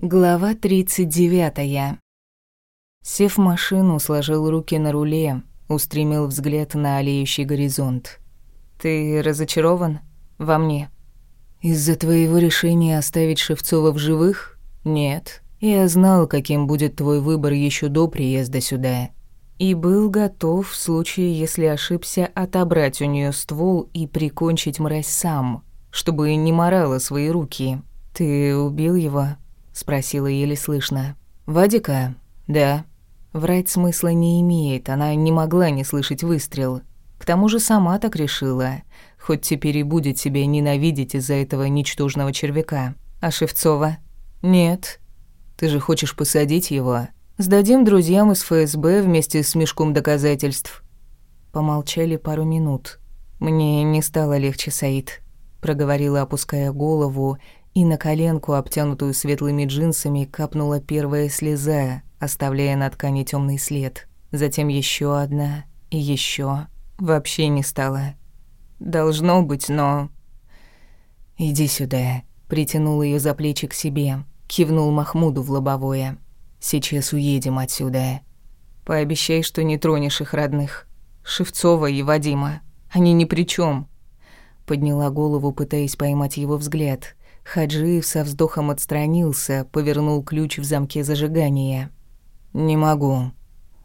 Глава 39. Сев в машину, сложил руки на руле, устремил взгляд на олеющий горизонт. «Ты разочарован во мне?» «Из-за твоего решения оставить Шевцова в живых? Нет. Я знал, каким будет твой выбор еще до приезда сюда. И был готов, в случае, если ошибся, отобрать у нее ствол и прикончить мразь сам, чтобы не морала свои руки. Ты убил его?» Спросила еле слышно. Вадика? Да. Врать смысла не имеет, она не могла не слышать выстрел. К тому же сама так решила, хоть теперь и будет себя ненавидеть из-за этого ничтожного червяка. А Шевцова? Нет. Ты же хочешь посадить его? Сдадим друзьям из ФСБ вместе с мешком доказательств. Помолчали пару минут. Мне не стало легче, Саид, проговорила, опуская голову и на коленку, обтянутую светлыми джинсами, капнула первая слеза, оставляя на ткани темный след. Затем еще одна и еще. Вообще не стало. Должно быть, но... «Иди сюда», — притянул ее за плечи к себе, кивнул Махмуду в лобовое. «Сейчас уедем отсюда. Пообещай, что не тронешь их родных. Шевцова и Вадима. Они ни при чем. Подняла голову, пытаясь поймать его взгляд. Хаджиев со вздохом отстранился, повернул ключ в замке зажигания. «Не могу».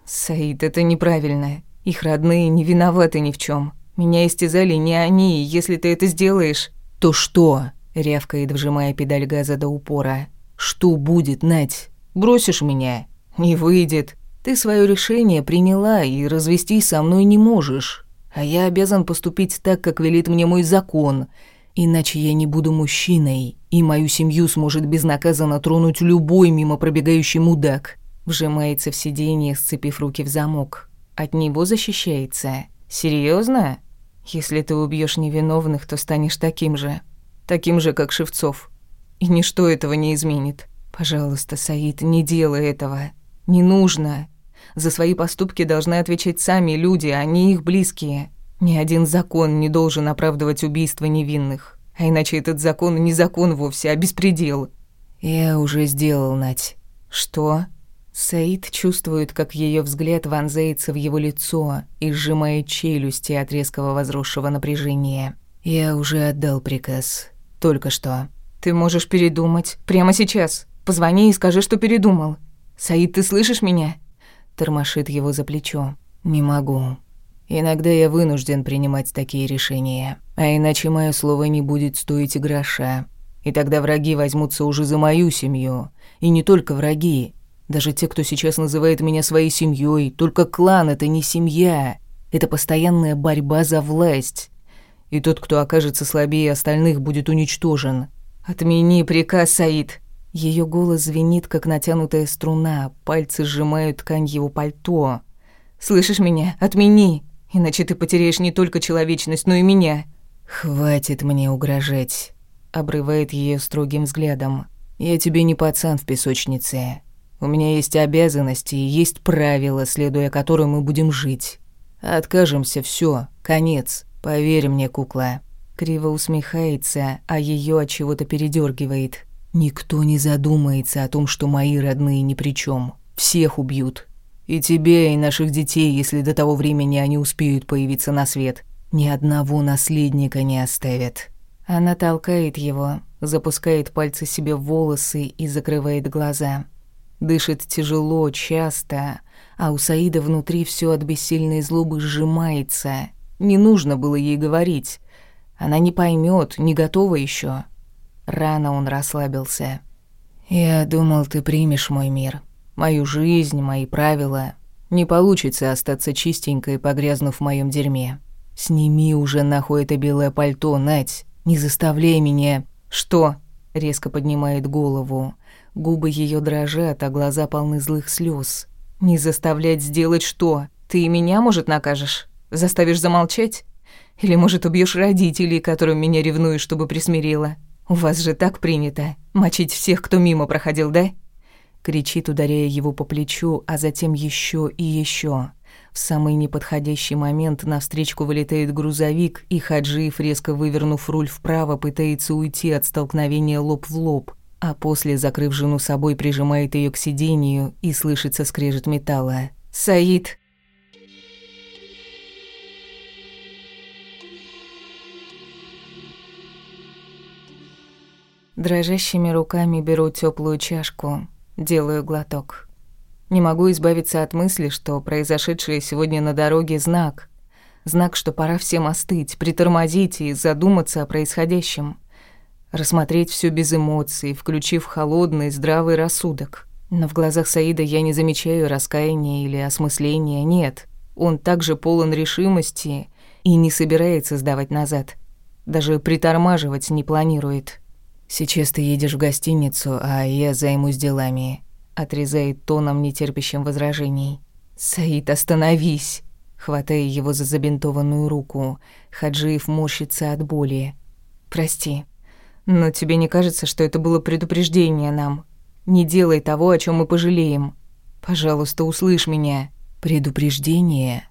«Саид, это неправильно. Их родные не виноваты ни в чем. Меня истязали не они, если ты это сделаешь...» «То что?» — рявкает, вжимая педаль газа до упора. «Что будет, Надь? Бросишь меня?» «Не выйдет. Ты свое решение приняла и развестись со мной не можешь. А я обязан поступить так, как велит мне мой закон, Иначе я не буду мужчиной, и мою семью сможет безнаказанно тронуть любой мимо пробегающий мудак. Вжимается в сиденье, сцепив руки в замок. От него защищается. Серьезно? Если ты убьешь невиновных, то станешь таким же. Таким же, как Шевцов. И ничто этого не изменит. Пожалуйста, Саид, не делай этого. Не нужно. За свои поступки должны отвечать сами люди, а не их близкие. Ни один закон не должен оправдывать убийство невинных. А иначе этот закон не закон вовсе, а беспредел. Я уже сделал, Нать. Что? Саид чувствует, как ее взгляд вонзается в его лицо и сжимает челюсти от резкого возросшего напряжения. Я уже отдал приказ. Только что. Ты можешь передумать. Прямо сейчас. Позвони и скажи, что передумал. Саид, ты слышишь меня? Тормошит его за плечо. Не могу. Иногда я вынужден принимать такие решения, а иначе мое слово не будет стоить и гроша. И тогда враги возьмутся уже за мою семью. И не только враги. Даже те, кто сейчас называет меня своей семьей. Только клан — это не семья. Это постоянная борьба за власть. И тот, кто окажется слабее остальных, будет уничтожен. «Отмени приказ, Саид!» Ее голос звенит, как натянутая струна, пальцы сжимают ткань его пальто. «Слышишь меня? Отмени!» Иначе ты потеряешь не только человечность, но и меня». «Хватит мне угрожать», — обрывает ее строгим взглядом. «Я тебе не пацан в песочнице. У меня есть обязанности и есть правила, следуя которым мы будем жить. Откажемся, все, конец. Поверь мне, кукла». Криво усмехается, а ее от чего-то передергивает. «Никто не задумается о том, что мои родные ни при чем. Всех убьют. И тебе, и наших детей, если до того времени они успеют появиться на свет. Ни одного наследника не оставят». Она толкает его, запускает пальцы себе в волосы и закрывает глаза. Дышит тяжело, часто, а у Саида внутри все от бессильной злобы сжимается. Не нужно было ей говорить. Она не поймет, не готова еще. Рано он расслабился. «Я думал, ты примешь мой мир», мою жизнь, мои правила. Не получится остаться чистенькой, погрязнув в моем дерьме. Сними уже нахуй это белое пальто, Нать. Не заставляй меня. Что? Резко поднимает голову. Губы ее дрожат, а глаза полны злых слез. Не заставлять сделать что? Ты меня, может, накажешь? Заставишь замолчать? Или, может, убьешь родителей, которым меня ревнуешь, чтобы присмирила? У вас же так принято. Мочить всех, кто мимо проходил, да? Кричит, ударяя его по плечу, а затем еще и еще. В самый неподходящий момент навстречу вылетает грузовик, и Хаджиев, резко вывернув руль вправо, пытается уйти от столкновения лоб в лоб. а после, закрыв жену собой, прижимает ее к сиденью и слышится скрежет металла. «Саид!» Дрожащими руками беру теплую чашку, делаю глоток. Не могу избавиться от мысли, что произошедшее сегодня на дороге знак. Знак, что пора всем остыть, притормозить и задуматься о происходящем. Рассмотреть все без эмоций, включив холодный, здравый рассудок. Но в глазах Саида я не замечаю раскаяния или осмысления, нет. Он также полон решимости и не собирается сдавать назад. Даже притормаживать не планирует. «Сейчас ты едешь в гостиницу, а я займусь делами», — отрезает тоном, нетерпящим возражений. «Саид, остановись!» Хватая его за забинтованную руку, Хаджиев морщится от боли. «Прости, но тебе не кажется, что это было предупреждение нам? Не делай того, о чем мы пожалеем. Пожалуйста, услышь меня». «Предупреждение?»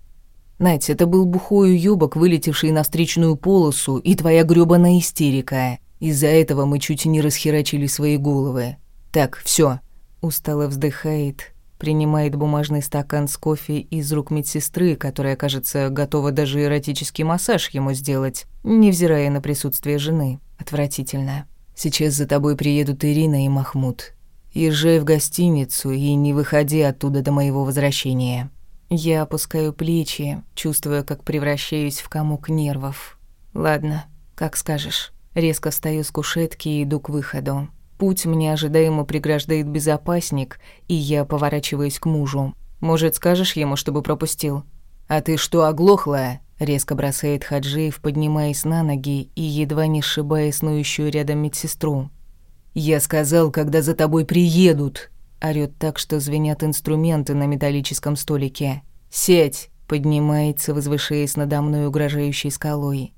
Надь, это был бухой уёбок, вылетевший на встречную полосу, и твоя грёбаная истерика. Из-за этого мы чуть не расхерачили свои головы. Так, все. Устало вздыхает, принимает бумажный стакан с кофе из рук медсестры, которая, кажется, готова даже эротический массаж ему сделать, невзирая на присутствие жены. Отвратительно. Сейчас за тобой приедут Ирина и Махмуд. Езжай в гостиницу и не выходи оттуда до моего возвращения. Я опускаю плечи, чувствуя, как превращаюсь в комок нервов. Ладно, как скажешь. Резко встаю с кушетки и иду к выходу. Путь мне ожидаемо преграждает безопасник, и я поворачиваюсь к мужу. «Может, скажешь ему, чтобы пропустил?» «А ты что, оглохлая?» Резко бросает Хаджиев, поднимаясь на ноги и едва не сшибая снующую рядом медсестру. «Я сказал, когда за тобой приедут!» Орёт так, что звенят инструменты на металлическом столике. «Сядь!» Поднимается, возвышаясь надо мной угрожающей скалой.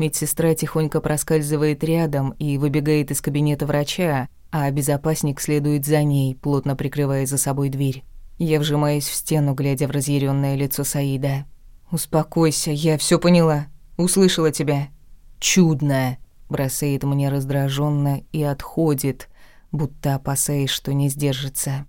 Медсестра тихонько проскальзывает рядом и выбегает из кабинета врача, а безопасник следует за ней, плотно прикрывая за собой дверь. Я вжимаюсь в стену, глядя в разъяренное лицо Саида. «Успокойся, я все поняла. Услышала тебя». «Чудно!» – бросает мне раздраженно и отходит, будто опасаясь, что не сдержится.